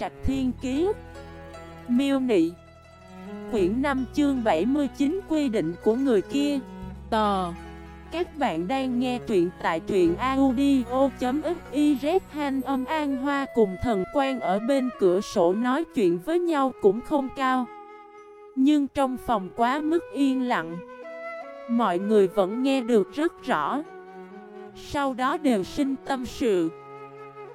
Trạch Thiên Kiế Miêu Nị. Quyển 5 chương 79 quy định của người kia. Tò. Các bạn đang nghe truyện tại truyện audio.xyz Han âm an hoa cùng thần quan ở bên cửa sổ nói chuyện với nhau cũng không cao. Nhưng trong phòng quá mức yên lặng. Mọi người vẫn nghe được rất rõ. Sau đó đều sinh tâm sự.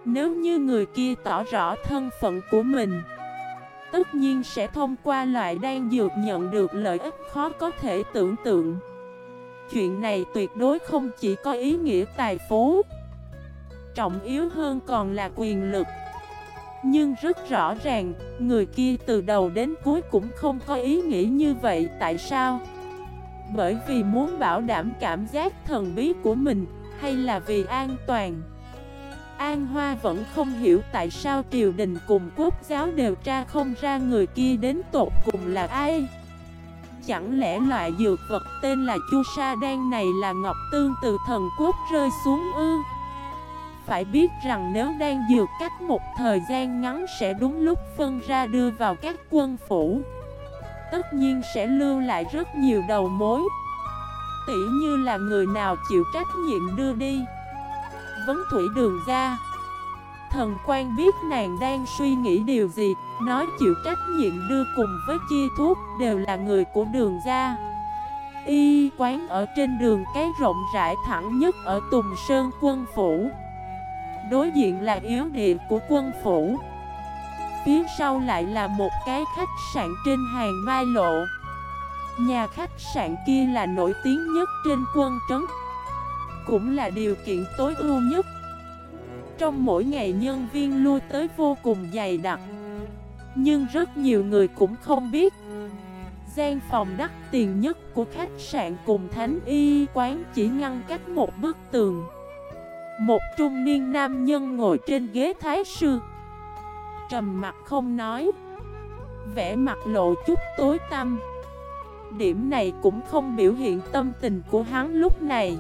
Nếu như người kia tỏ rõ thân phận của mình Tất nhiên sẽ thông qua loại đan dược nhận được lợi ích khó có thể tưởng tượng. Chuyện này tuyệt đối không chỉ có ý nghĩa tài phú Trọng yếu hơn còn là quyền lực. Nhưng rất rõ ràng, người kia từ đầu đến cuối cũng không có ý nghĩ như vậy Tại sao? Bởi vì muốn bảo đảm cảm giác thần bí của mình Hay là vì an toàn? An Hoa vẫn không hiểu tại sao triều đình cùng quốc giáo đều tra không ra người kia đến tột cùng là ai. Chẳng lẽ loại dược vật tên là chu sa đan này là ngọc tương từ thần quốc rơi xuống ư? Phải biết rằng nếu đang dược cách một thời gian ngắn sẽ đúng lúc phân ra đưa vào các quân phủ. Tất nhiên sẽ lưu lại rất nhiều đầu mối. Tỉ như là người nào chịu trách nhiệm đưa đi. Vấn thủy đường ra. Thần quan biết nàng đang suy nghĩ điều gì, Nói chịu trách nhiệm đưa cùng với chia thuốc, Đều là người của đường ra. Y quán ở trên đường cái rộng rãi thẳng nhất ở Tùng Sơn quân phủ. Đối diện là yếu địa của quân phủ. Phía sau lại là một cái khách sạn trên hàng mai lộ. Nhà khách sạn kia là nổi tiếng nhất trên quân trấn. Cũng là điều kiện tối ưu nhất. Trong mỗi ngày nhân viên lui tới vô cùng dày đặc. Nhưng rất nhiều người cũng không biết. Gian phòng đắt tiền nhất của khách sạn cùng thánh y quán chỉ ngăn cách một bức tường. Một trung niên nam nhân ngồi trên ghế thái sư. Trầm mặt không nói. Vẽ mặt lộ chút tối tăm. Điểm này cũng không biểu hiện tâm tình của hắn lúc này.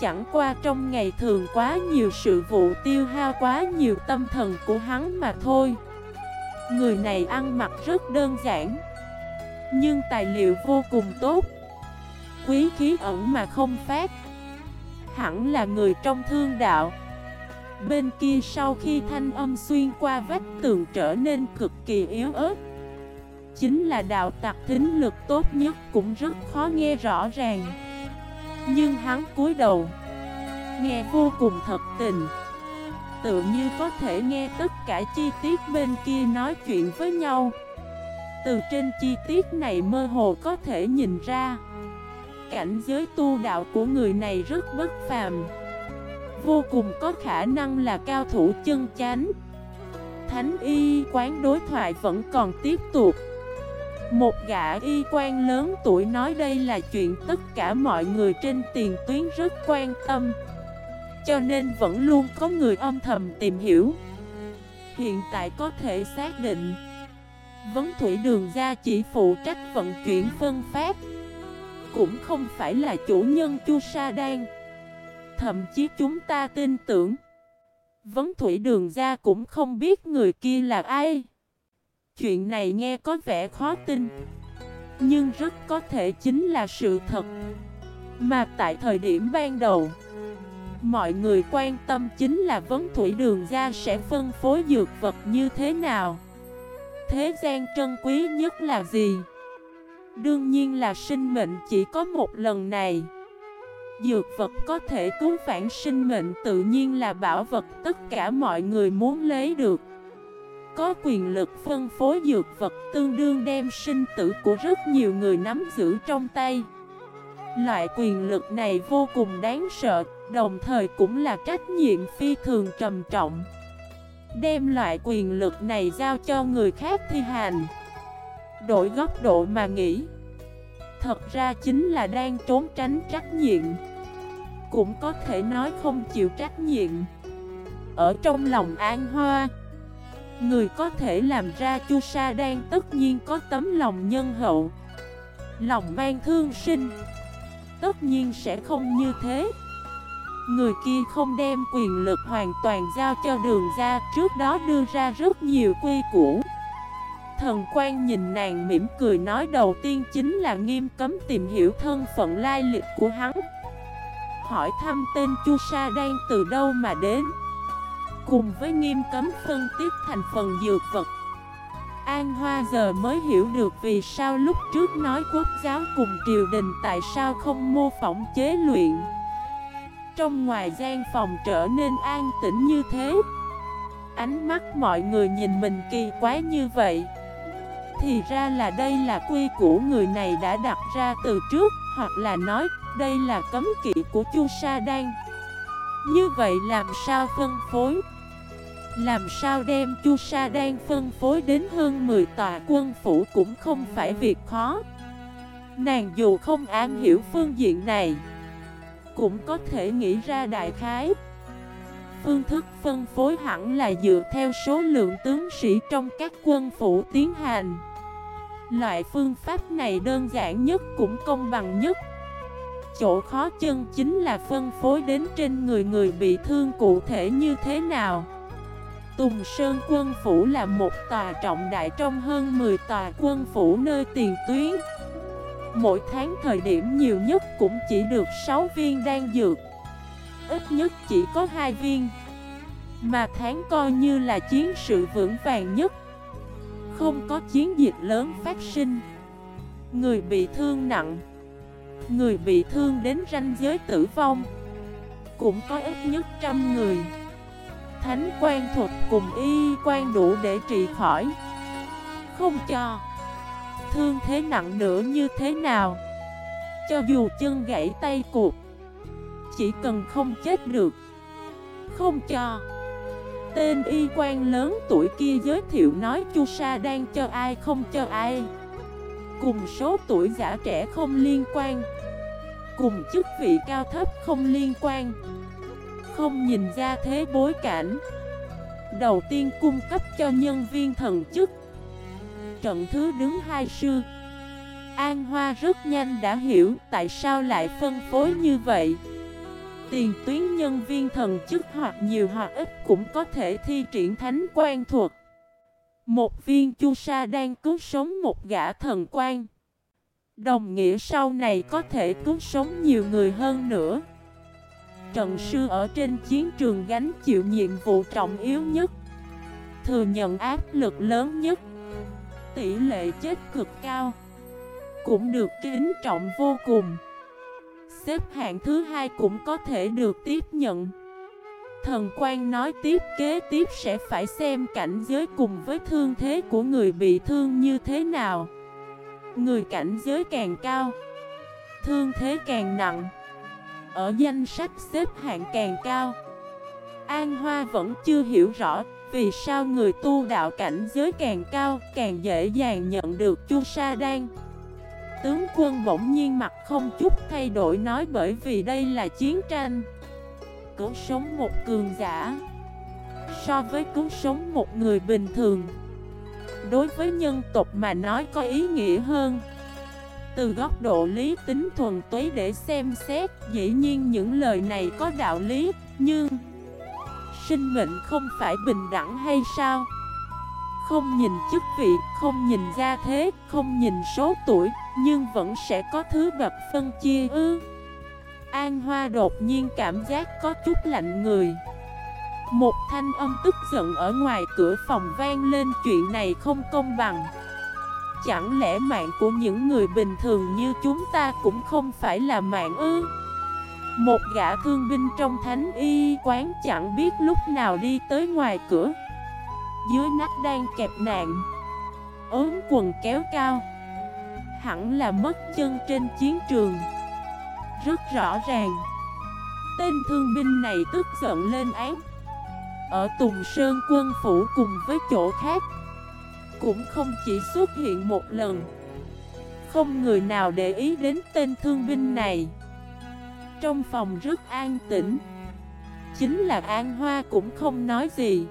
Chẳng qua trong ngày thường quá nhiều sự vụ tiêu hao quá nhiều tâm thần của hắn mà thôi. Người này ăn mặc rất đơn giản, Nhưng tài liệu vô cùng tốt. Quý khí ẩn mà không phát. Hẳn là người trong thương đạo. Bên kia sau khi thanh âm xuyên qua vách tường trở nên cực kỳ yếu ớt. Chính là đạo tặc thính lực tốt nhất cũng rất khó nghe rõ ràng. Nhưng hắn cúi đầu, Nghe vô cùng thật tình. Tự như có thể nghe tất cả chi tiết bên kia nói chuyện với nhau. Từ trên chi tiết này mơ hồ có thể nhìn ra, Cảnh giới tu đạo của người này rất bất phàm. Vô cùng có khả năng là cao thủ chân chánh. Thánh y quán đối thoại vẫn còn tiếp tục một gã y quan lớn tuổi nói đây là chuyện tất cả mọi người trên tiền tuyến rất quan tâm. Cho nên vẫn luôn có người âm thầm tìm hiểu. Hiện tại có thể xác định, Vấn thủy đường ra chỉ phụ trách vận chuyển phân phát, Cũng không phải là chủ nhân Chu Sa Đan. Thậm chí chúng ta tin tưởng, Vấn thủy đường ra cũng không biết người kia là ai. Chuyện này nghe có vẻ khó tin, Nhưng rất có thể chính là sự thật. Mà tại thời điểm ban đầu, Mọi người quan tâm chính là vấn thủy đường ra sẽ phân phối dược vật như thế nào. Thế gian trân quý nhất là gì? Đương nhiên là sinh mệnh chỉ có một lần này. Dược vật có thể cứu phản sinh mệnh tự nhiên là bảo vật tất cả mọi người muốn lấy được có quyền lực phân phối dược vật tương đương đem sinh tử của rất nhiều người nắm giữ trong tay. Loại quyền lực này vô cùng đáng sợ, đồng thời cũng là trách nhiệm phi thường trầm trọng. Đem loại quyền lực này giao cho người khác thi hành. Đổi góc độ mà nghĩ Thật ra chính là đang trốn tránh trách nhiệm. Cũng có thể nói không chịu trách nhiệm. Ở trong lòng an hoa Người có thể làm ra chu sa đan tất nhiên có tấm lòng nhân hậu, Lòng mang thương sinh. Tất nhiên sẽ không như thế. Người kia không đem quyền lực hoàn toàn giao cho đường ra, Trước đó đưa ra rất nhiều quy củ. Thần quan nhìn nàng mỉm cười nói đầu tiên chính là nghiêm cấm tìm hiểu thân phận lai lịch của hắn. Hỏi thăm tên Chu Sa đang từ đâu mà đến? Cùng với nghiêm cấm phân tiết thành phần dược vật. An Hoa giờ mới hiểu được vì sao lúc trước nói quốc giáo cùng triều đình tại sao không mô phỏng chế luyện. Trong ngoài gian phòng trở nên an tĩnh như thế. Ánh mắt mọi người nhìn mình kỳ quái như vậy. Thì ra là đây là quy của người này đã đặt ra từ trước, Hoặc là nói, đây là cấm kỵ của Chu Sa Đan. Như vậy làm sao phân phối? Làm sao đem Chu Sa Đan phân phối đến hơn 10 tòa quân phủ cũng không phải việc khó. Nàng dù không am hiểu phương diện này, Cũng có thể nghĩ ra đại khái. Phương thức phân phối hẳn là dựa theo số lượng tướng sĩ trong các quân phủ tiến hành. Loại phương pháp này đơn giản nhất cũng công bằng nhất. Chỗ khó chân chính là phân phối đến trên người người bị thương cụ thể như thế nào. Tùng Sơn quân phủ là một tòa trọng đại trong hơn 10 tòa quân phủ nơi tiền tuyến. Mỗi tháng thời điểm nhiều nhất cũng chỉ được 6 viên đan dược, Ít nhất chỉ có 2 viên, Mà tháng coi như là chiến sự vững vàng nhất. Không có chiến dịch lớn phát sinh, Người bị thương nặng, Người bị thương đến ranh giới tử vong, Cũng có ít nhất trăm người. Thánh quan thuật cùng y quan đủ để trị khỏi. Không cho. Thương thế nặng nữa như thế nào? Cho dù chân gãy tay cuộc, Chỉ cần không chết được. Không cho. Tên y quan lớn tuổi kia giới thiệu nói Chu Sa đang cho ai không cho ai. Cùng số tuổi giả trẻ không liên quan. Cùng chức vị cao thấp không liên quan không nhìn ra thế bối cảnh. Đầu tiên cung cấp cho nhân viên thần chức. Trận thứ đứng hai sư. An Hoa rất nhanh đã hiểu tại sao lại phân phối như vậy. Tiền tuyến nhân viên thần chức hoặc nhiều hoặc ít cũng có thể thi triển thánh quan thuật. Một viên chu sa đang cứu sống một gã thần quan. Đồng nghĩa sau này có thể cứu sống nhiều người hơn nữa. Trần sư ở trên chiến trường gánh chịu nhiệm vụ trọng yếu nhất, Thừa nhận áp lực lớn nhất. Tỷ lệ chết cực cao Cũng được kính trọng vô cùng. Xếp hạng thứ hai cũng có thể được tiếp nhận. Thần quan nói tiếp kế tiếp sẽ phải xem cảnh giới cùng với thương thế của người bị thương như thế nào. Người cảnh giới càng cao, Thương thế càng nặng ở danh sách xếp hạng càng cao. An Hoa vẫn chưa hiểu rõ vì sao người tu đạo cảnh giới càng cao càng dễ dàng nhận được Chu Sa Đan. Tướng quân bỗng nhiên mặt không chút thay đổi nói bởi vì đây là chiến tranh. Cứu sống một cường giả So với cứu sống một người bình thường. Đối với nhân tộc mà nói có ý nghĩa hơn từ góc độ lý tính thuần túy để xem xét. Dĩ nhiên những lời này có đạo lý Nhưng Sinh mệnh không phải bình đẳng hay sao? Không nhìn chức vị, không nhìn gia thế, không nhìn số tuổi Nhưng vẫn sẽ có thứ bậc phân chia ư? An Hoa đột nhiên cảm giác có chút lạnh người. Một thanh âm tức giận ở ngoài cửa phòng vang lên chuyện này không công bằng. Chẳng lẽ mạng của những người bình thường như chúng ta cũng không phải là mạng ư? Một gã thương binh trong thánh y quán chẳng biết lúc nào đi tới ngoài cửa. Dưới nách đang kẹp nạn. Ốm quần kéo cao. Hẳn là mất chân trên chiến trường. Rất rõ ràng. Tên thương binh này tức giận lên án. Ở Tùng Sơn quân phủ cùng với chỗ khác cũng không chỉ xuất hiện một lần. Không người nào để ý đến tên thương binh này. Trong phòng rất an tĩnh. Chính là An Hoa cũng không nói gì.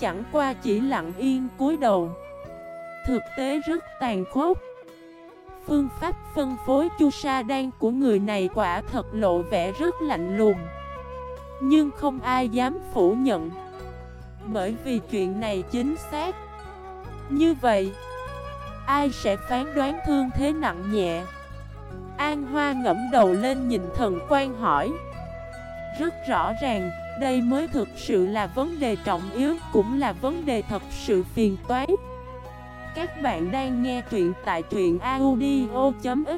Chẳng qua chỉ lặng yên cúi đầu. Thực tế rất tàn khốc. Phương pháp phân phối chu sa đan của người này quả thật lộ vẻ rất lạnh lùng. Nhưng không ai dám phủ nhận. Bởi vì chuyện này chính xác. Như vậy, Ai sẽ phán đoán thương thế nặng nhẹ? An Hoa ngẫm đầu lên nhìn thần quan hỏi. Rất rõ ràng, Đây mới thực sự là vấn đề trọng yếu, Cũng là vấn đề thật sự phiền toái. Các bạn đang nghe truyện tại truyện audio.fif